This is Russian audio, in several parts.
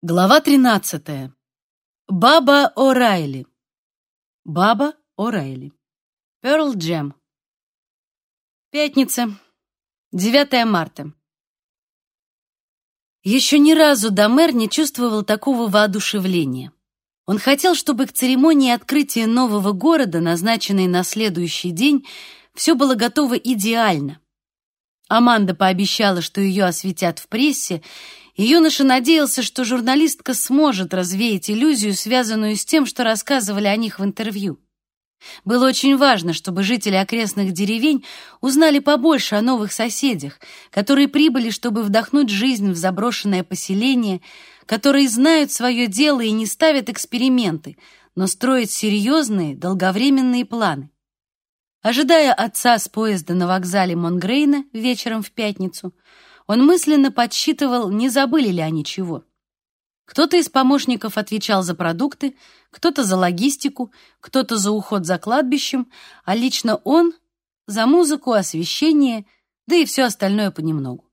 Глава 13. Баба О'Райли. Баба О'Райли. Перл Джем. Пятница, 9 марта. Еще ни разу Домер не чувствовал такого воодушевления. Он хотел, чтобы к церемонии открытия нового города, назначенной на следующий день, все было готово идеально. Аманда пообещала, что ее осветят в прессе, юноша надеялся, что журналистка сможет развеять иллюзию, связанную с тем, что рассказывали о них в интервью. Было очень важно, чтобы жители окрестных деревень узнали побольше о новых соседях, которые прибыли, чтобы вдохнуть жизнь в заброшенное поселение, которые знают свое дело и не ставят эксперименты, но строят серьезные, долговременные планы. Ожидая отца с поезда на вокзале Монгрейна вечером в пятницу, он мысленно подсчитывал, не забыли ли они чего. Кто-то из помощников отвечал за продукты, кто-то за логистику, кто-то за уход за кладбищем, а лично он — за музыку, освещение, да и все остальное понемногу.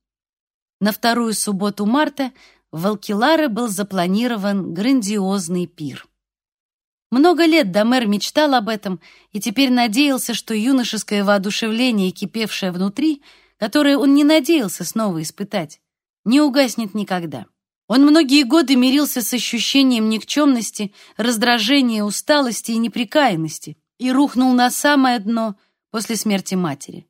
На вторую субботу марта в Алкиларе был запланирован грандиозный пир. Много лет Домер мечтал об этом и теперь надеялся, что юношеское воодушевление, кипевшее внутри — которое он не надеялся снова испытать, не угаснет никогда. Он многие годы мирился с ощущением никчемности, раздражения, усталости и неприкаянности и рухнул на самое дно после смерти матери.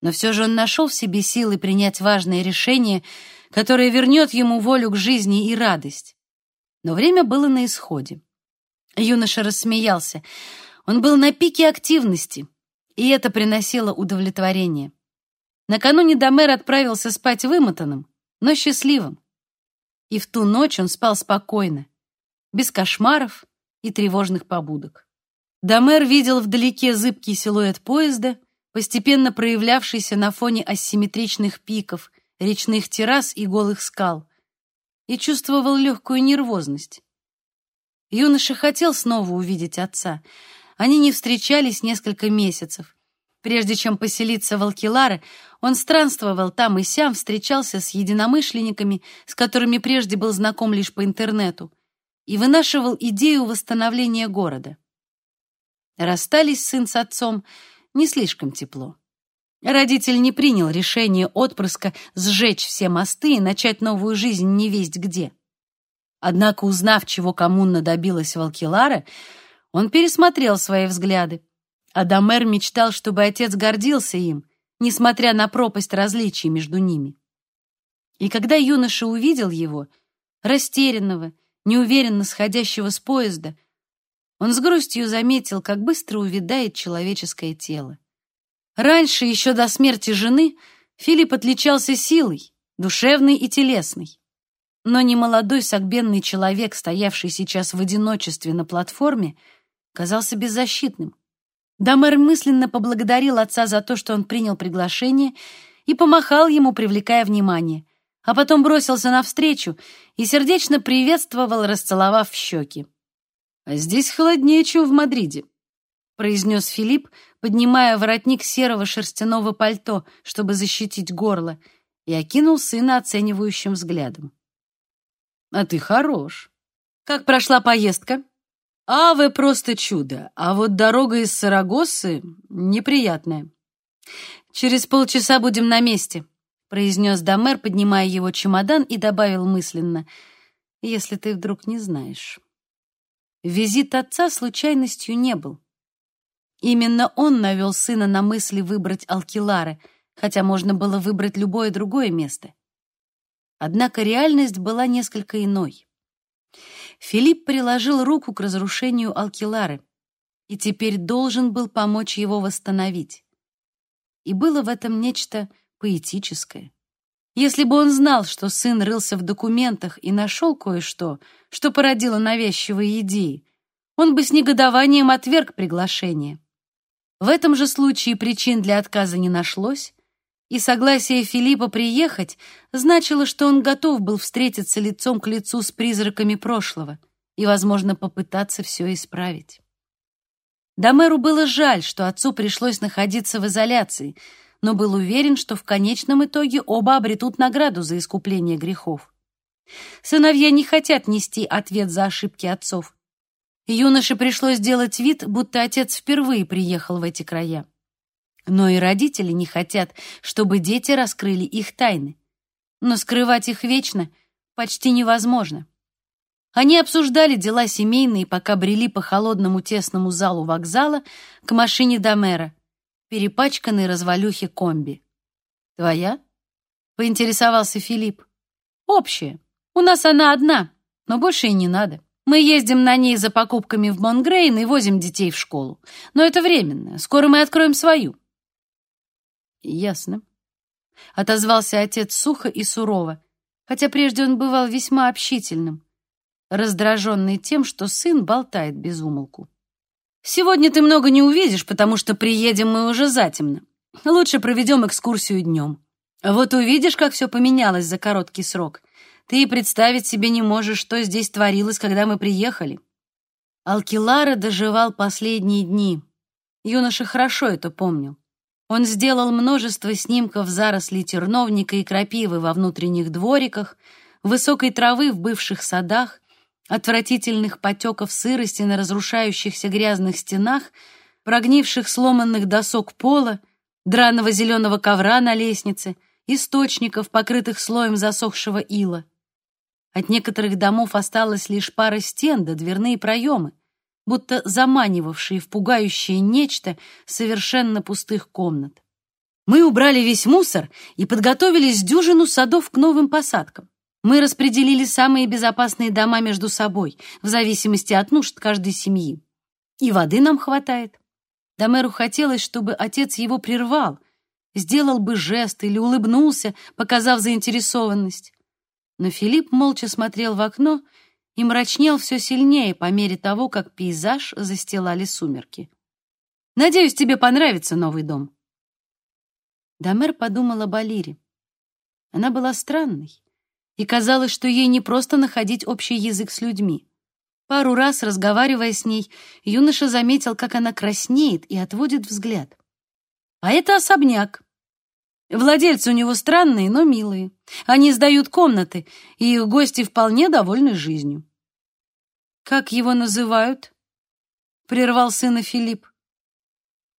Но все же он нашел в себе силы принять важное решение, которое вернет ему волю к жизни и радость. Но время было на исходе. Юноша рассмеялся. Он был на пике активности, и это приносило удовлетворение. Накануне Домер отправился спать вымотанным, но счастливым. И в ту ночь он спал спокойно, без кошмаров и тревожных побудок. Домер видел вдалеке зыбкий силуэт поезда, постепенно проявлявшийся на фоне асимметричных пиков, речных террас и голых скал, и чувствовал легкую нервозность. Юноша хотел снова увидеть отца. Они не встречались несколько месяцев. Прежде чем поселиться в Алкиларе, он странствовал там и сям, встречался с единомышленниками, с которыми прежде был знаком лишь по интернету, и вынашивал идею восстановления города. Расстались сын с отцом не слишком тепло. Родитель не принял решение отпрыска сжечь все мосты и начать новую жизнь невесть где. Однако, узнав, чего коммуна добилась в Алкиларе, он пересмотрел свои взгляды Адамер мечтал, чтобы отец гордился им, несмотря на пропасть различий между ними. И когда юноша увидел его, растерянного, неуверенно сходящего с поезда, он с грустью заметил, как быстро увядает человеческое тело. Раньше, еще до смерти жены, Филипп отличался силой, душевной и телесной. Но немолодой сагбенный человек, стоявший сейчас в одиночестве на платформе, казался беззащитным. Дамер мысленно поблагодарил отца за то, что он принял приглашение, и помахал ему, привлекая внимание, а потом бросился навстречу и сердечно приветствовал, расцеловав в щеки. «А здесь холоднее, чем в Мадриде», — произнес Филипп, поднимая воротник серого шерстяного пальто, чтобы защитить горло, и окинул сына оценивающим взглядом. «А ты хорош. Как прошла поездка?» Аве просто чудо, а вот дорога из Сарагосы неприятная. Через полчаса будем на месте, произнес Дамер, поднимая его чемодан и добавил мысленно: если ты вдруг не знаешь. Визит отца случайностью не был. Именно он навел сына на мысли выбрать Алкилары, хотя можно было выбрать любое другое место. Однако реальность была несколько иной. Филипп приложил руку к разрушению Алкилары и теперь должен был помочь его восстановить. И было в этом нечто поэтическое. Если бы он знал, что сын рылся в документах и нашел кое-что, что породило навязчивые идеи, он бы с негодованием отверг приглашение. В этом же случае причин для отказа не нашлось, и согласие Филиппа приехать значило, что он готов был встретиться лицом к лицу с призраками прошлого и, возможно, попытаться все исправить. Домеру было жаль, что отцу пришлось находиться в изоляции, но был уверен, что в конечном итоге оба обретут награду за искупление грехов. Сыновья не хотят нести ответ за ошибки отцов. Юноше пришлось сделать вид, будто отец впервые приехал в эти края. Но и родители не хотят, чтобы дети раскрыли их тайны. Но скрывать их вечно почти невозможно. Они обсуждали дела семейные, пока брели по холодному тесному залу вокзала к машине Домера, перепачканной развалюхе комби. «Твоя?» — поинтересовался Филипп. «Общая. У нас она одна, но больше и не надо. Мы ездим на ней за покупками в Монгрейн и возим детей в школу. Но это временно. Скоро мы откроем свою». «Ясно», — отозвался отец сухо и сурово, хотя прежде он бывал весьма общительным, раздраженный тем, что сын болтает без умолку. «Сегодня ты много не увидишь, потому что приедем мы уже затемно. Лучше проведем экскурсию днем. Вот увидишь, как все поменялось за короткий срок. Ты и представить себе не можешь, что здесь творилось, когда мы приехали. Алкилара доживал последние дни. Юноша хорошо это помнил. Он сделал множество снимков зарослей терновника и крапивы во внутренних двориках, высокой травы в бывших садах, отвратительных потеков сырости на разрушающихся грязных стенах, прогнивших сломанных досок пола, драного зеленого ковра на лестнице, источников, покрытых слоем засохшего ила. От некоторых домов осталась лишь пара стен да дверные проемы, будто заманивавшие в пугающее нечто совершенно пустых комнат. Мы убрали весь мусор и подготовили с дюжину садов к новым посадкам. Мы распределили самые безопасные дома между собой, в зависимости от нужд каждой семьи. И воды нам хватает. Домеру хотелось, чтобы отец его прервал, сделал бы жест или улыбнулся, показав заинтересованность. Но Филипп молча смотрел в окно и мрачнел все сильнее по мере того, как пейзаж застилали сумерки. «Надеюсь, тебе понравится новый дом». Домер подумал об Алире. Она была странной, и казалось, что ей не просто находить общий язык с людьми. Пару раз, разговаривая с ней, юноша заметил, как она краснеет и отводит взгляд. «А это особняк», Владельцы у него странные, но милые. Они сдают комнаты, и их гости вполне довольны жизнью. «Как его называют?» — прервал сына Филипп.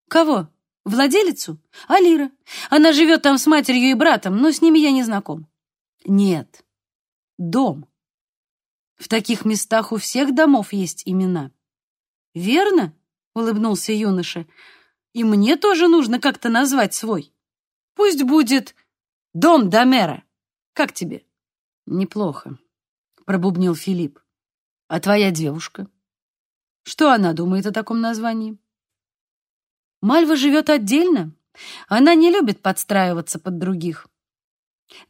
«Кого? Владелицу? Алира. Она живет там с матерью и братом, но с ними я не знаком». «Нет. Дом. В таких местах у всех домов есть имена». «Верно?» — улыбнулся юноша. «И мне тоже нужно как-то назвать свой». Пусть будет дом Домера. Как тебе? Неплохо, пробубнил Филипп. А твоя девушка? Что она думает о таком названии? Мальва живет отдельно. Она не любит подстраиваться под других.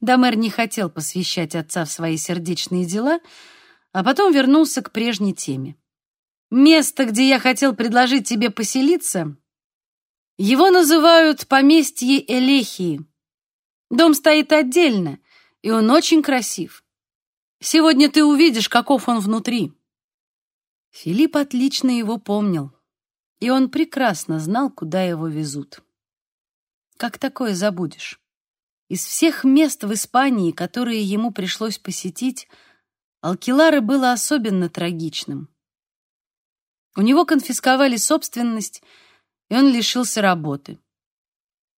Домер не хотел посвящать отца в свои сердечные дела, а потом вернулся к прежней теме. Место, где я хотел предложить тебе поселиться, его называют поместье Элехии. Дом стоит отдельно, и он очень красив. Сегодня ты увидишь, каков он внутри. Филипп отлично его помнил, и он прекрасно знал, куда его везут. Как такое забудешь? Из всех мест в Испании, которые ему пришлось посетить, Алкилары было особенно трагичным. У него конфисковали собственность, и он лишился работы.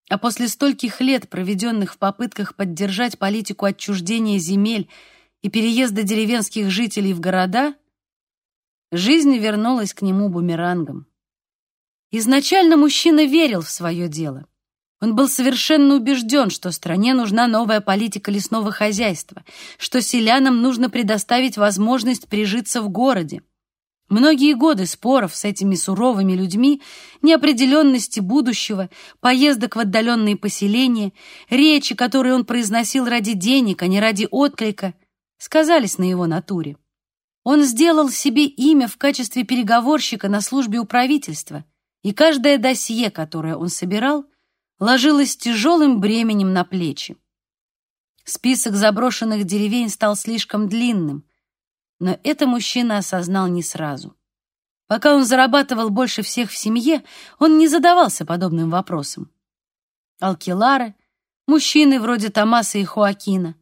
А после стольких лет, проведенных в попытках поддержать политику отчуждения земель и переезда деревенских жителей в города, жизнь вернулась к нему бумерангом. Изначально мужчина верил в свое дело. Он был совершенно убежден, что стране нужна новая политика лесного хозяйства, что селянам нужно предоставить возможность прижиться в городе, Многие годы споров с этими суровыми людьми, неопределенности будущего, поездок в отдаленные поселения, речи, которые он произносил ради денег, а не ради отклика, сказались на его натуре. Он сделал себе имя в качестве переговорщика на службе у правительства, и каждое досье, которое он собирал, ложилось тяжелым бременем на плечи. Список заброшенных деревень стал слишком длинным, но это мужчина осознал не сразу. Пока он зарабатывал больше всех в семье, он не задавался подобным вопросом. Алкилары, мужчины вроде Томаса и Хоакина,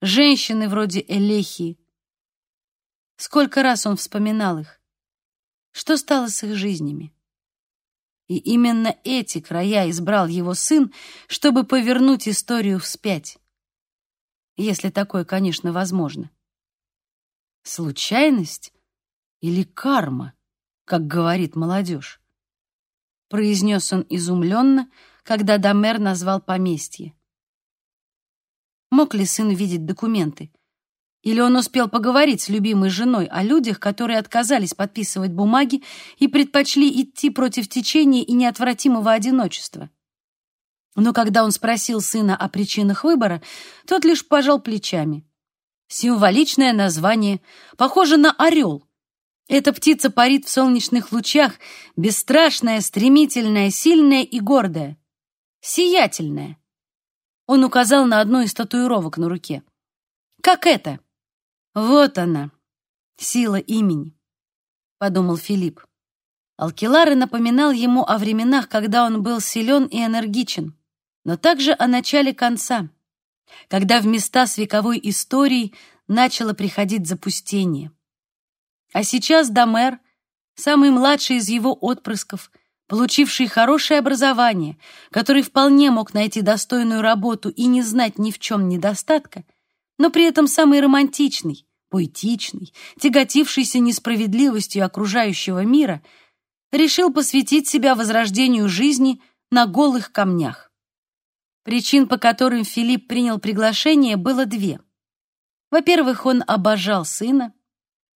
женщины вроде Элехии. Сколько раз он вспоминал их. Что стало с их жизнями? И именно эти края избрал его сын, чтобы повернуть историю вспять. Если такое, конечно, возможно. Случайность или карма, как говорит молодежь? Произнес он изумленно, когда Дамер назвал поместье. Мог ли сын видеть документы? Или он успел поговорить с любимой женой о людях, которые отказались подписывать бумаги и предпочли идти против течения и неотвратимого одиночества? Но когда он спросил сына о причинах выбора, тот лишь пожал плечами. Символичное название, похоже на орел. Эта птица парит в солнечных лучах, бесстрашная, стремительная, сильная и гордая. Сиятельная. Он указал на одну из татуировок на руке. «Как это?» «Вот она, сила имени», — подумал Филипп. Алкилары напоминал ему о временах, когда он был силен и энергичен, но также о начале конца, когда в места с вековой историей начало приходить запустение. А сейчас Дамер, самый младший из его отпрысков, получивший хорошее образование, который вполне мог найти достойную работу и не знать ни в чем недостатка, но при этом самый романтичный, поэтичный, тяготившийся несправедливостью окружающего мира, решил посвятить себя возрождению жизни на голых камнях. Причин, по которым Филипп принял приглашение, было две. Во-первых, он обожал сына,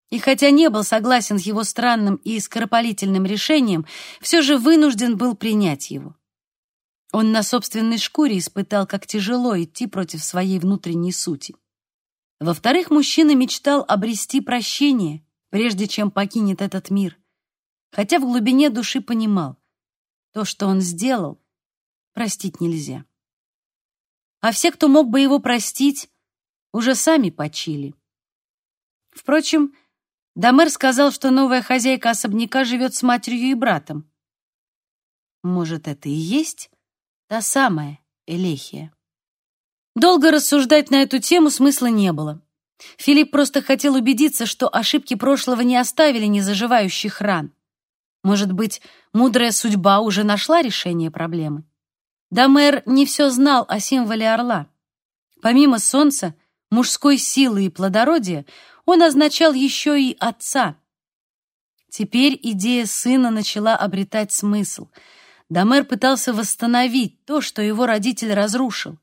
и хотя не был согласен с его странным и скоропалительным решением, все же вынужден был принять его. Он на собственной шкуре испытал, как тяжело идти против своей внутренней сути. Во-вторых, мужчина мечтал обрести прощение, прежде чем покинет этот мир, хотя в глубине души понимал, то, что он сделал, простить нельзя. А все, кто мог бы его простить, уже сами почили. Впрочем, Дамер сказал, что новая хозяйка особняка живет с матерью и братом. Может, это и есть та самая Элехия? Долго рассуждать на эту тему смысла не было. Филипп просто хотел убедиться, что ошибки прошлого не оставили незаживающих ран. Может быть, мудрая судьба уже нашла решение проблемы? Дамер не все знал о символе орла. Помимо солнца, мужской силы и плодородия, он означал еще и отца. Теперь идея сына начала обретать смысл. Дамер пытался восстановить то, что его родитель разрушил.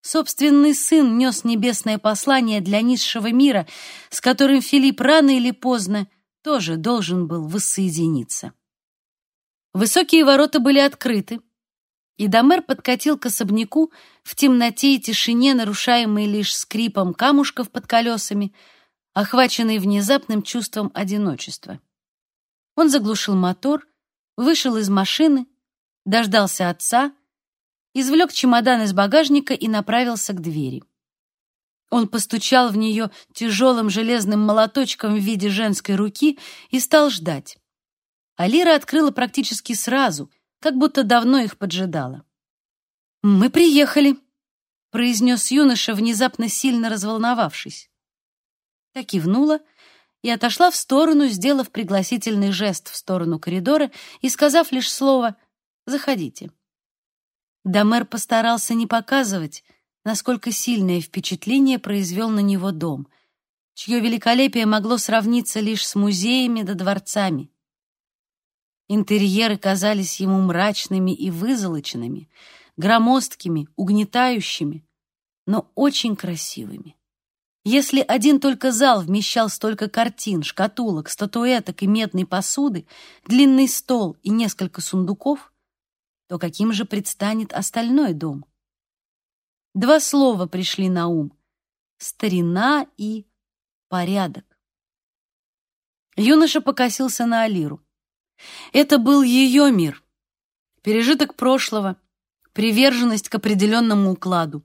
Собственный сын нес небесное послание для низшего мира, с которым Филипп рано или поздно тоже должен был воссоединиться. Высокие ворота были открыты, и Домер подкатил к особняку в темноте и тишине, нарушаемой лишь скрипом камушков под колесами, охваченный внезапным чувством одиночества. Он заглушил мотор, вышел из машины, дождался отца — извлек чемодан из багажника и направился к двери. Он постучал в нее тяжелым железным молоточком в виде женской руки и стал ждать. Алира открыла практически сразу, как будто давно их поджидала. «Мы приехали», — произнес юноша, внезапно сильно разволновавшись. Так кивнула и отошла в сторону, сделав пригласительный жест в сторону коридора и сказав лишь слово «Заходите». Дамер постарался не показывать, насколько сильное впечатление произвел на него дом, чье великолепие могло сравниться лишь с музеями да дворцами. Интерьеры казались ему мрачными и вызолоченными, громоздкими, угнетающими, но очень красивыми. Если один только зал вмещал столько картин, шкатулок, статуэток и медной посуды, длинный стол и несколько сундуков, то каким же предстанет остальной дом? Два слова пришли на ум — старина и порядок. Юноша покосился на Алиру. Это был ее мир, пережиток прошлого, приверженность к определенному укладу.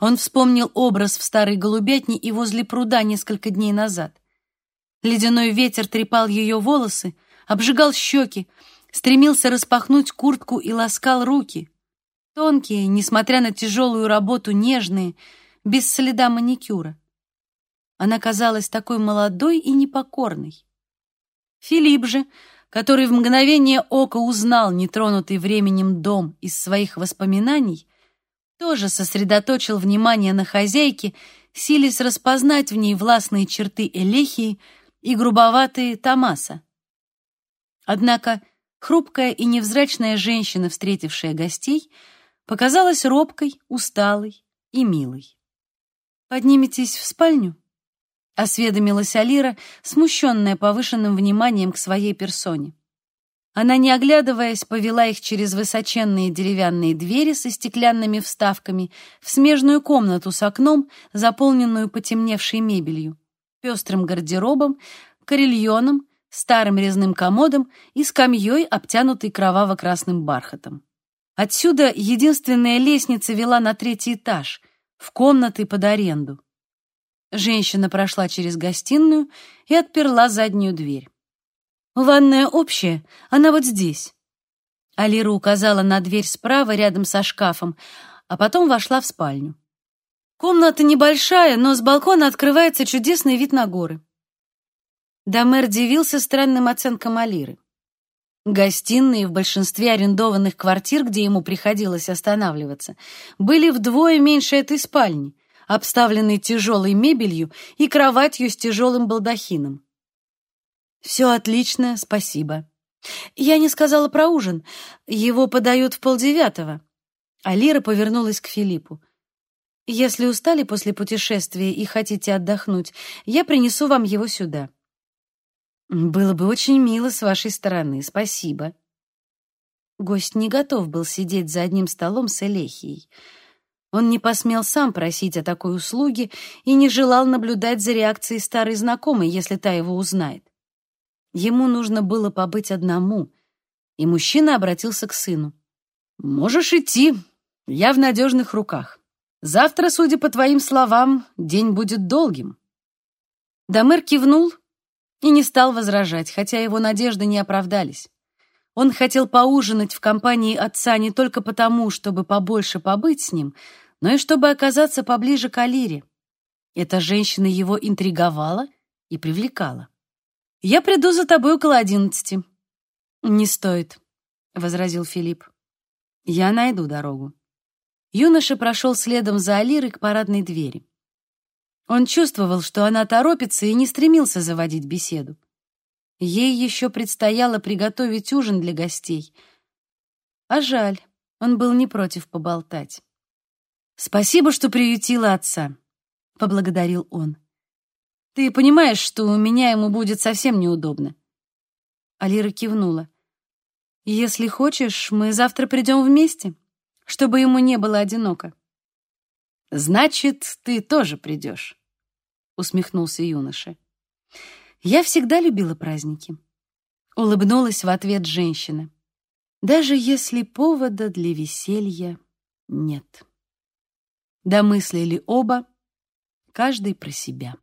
Он вспомнил образ в старой голубятне и возле пруда несколько дней назад. Ледяной ветер трепал ее волосы, обжигал щеки, стремился распахнуть куртку и ласкал руки. Тонкие, несмотря на тяжелую работу, нежные, без следа маникюра. Она казалась такой молодой и непокорной. Филипп же, который в мгновение ока узнал нетронутый временем дом из своих воспоминаний, тоже сосредоточил внимание на хозяйке, силясь распознать в ней властные черты Элехии и грубоватые Томаса. Однако хрупкая и невзрачная женщина, встретившая гостей, показалась робкой, усталой и милой. «Подниметесь в спальню?» — осведомилась Алира, смущенная повышенным вниманием к своей персоне. Она, не оглядываясь, повела их через высоченные деревянные двери со стеклянными вставками в смежную комнату с окном, заполненную потемневшей мебелью, пестрым гардеробом, карельоном, старым резным комодом и скамьей, обтянутой кроваво-красным бархатом. Отсюда единственная лестница вела на третий этаж, в комнаты под аренду. Женщина прошла через гостиную и отперла заднюю дверь. «Ванная общая, она вот здесь». Алира указала на дверь справа рядом со шкафом, а потом вошла в спальню. Комната небольшая, но с балкона открывается чудесный вид на горы. Дамер дивился странным оценкам Алиры. Гостиные в большинстве арендованных квартир, где ему приходилось останавливаться, были вдвое меньше этой спальни, обставленной тяжелой мебелью и кроватью с тяжелым балдахином. «Все отлично, спасибо. Я не сказала про ужин. Его подают в полдевятого». Алира повернулась к Филиппу. «Если устали после путешествия и хотите отдохнуть, я принесу вам его сюда». Было бы очень мило с вашей стороны, спасибо. Гость не готов был сидеть за одним столом с Элехией. Он не посмел сам просить о такой услуге и не желал наблюдать за реакцией старой знакомой, если та его узнает. Ему нужно было побыть одному, и мужчина обратился к сыну. «Можешь идти, я в надежных руках. Завтра, судя по твоим словам, день будет долгим». Дамыр кивнул и не стал возражать, хотя его надежды не оправдались. Он хотел поужинать в компании отца не только потому, чтобы побольше побыть с ним, но и чтобы оказаться поближе к Алире. Эта женщина его интриговала и привлекала. «Я приду за тобой около одиннадцати». «Не стоит», — возразил Филипп. «Я найду дорогу». Юноша прошел следом за Алирой к парадной двери. Он чувствовал, что она торопится, и не стремился заводить беседу. Ей еще предстояло приготовить ужин для гостей. А жаль, он был не против поболтать. «Спасибо, что приютила отца», — поблагодарил он. «Ты понимаешь, что у меня ему будет совсем неудобно?» Алира кивнула. «Если хочешь, мы завтра придем вместе, чтобы ему не было одиноко». «Значит, ты тоже придешь», — усмехнулся юноша. «Я всегда любила праздники», — улыбнулась в ответ женщина. «Даже если повода для веселья нет». Домыслили оба, каждый про себя.